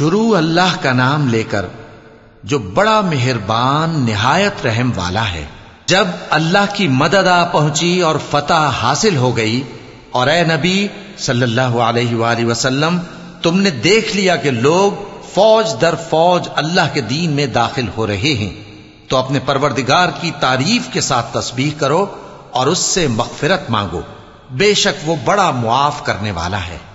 شروع اللہ کا نام لے کر جو بڑا مہربان، نہایت رحم والا ہے۔ جب اللہ کی مدد آ پہنچی اور فتح حاصل ہو گئی اور اے نبی صلی اللہ علیہ وآلہ وسلم، تم نے دیکھ لیا کہ لوگ فوج در فوج اللہ کے دین میں داخل ہو رہے ہیں۔ تو اپنے پروردگار کی تعریف کے ساتھ تسبیح کرو اور اس سے مغفرت مانگو۔ بے شک وہ بڑا معاف کرنے والا ہے۔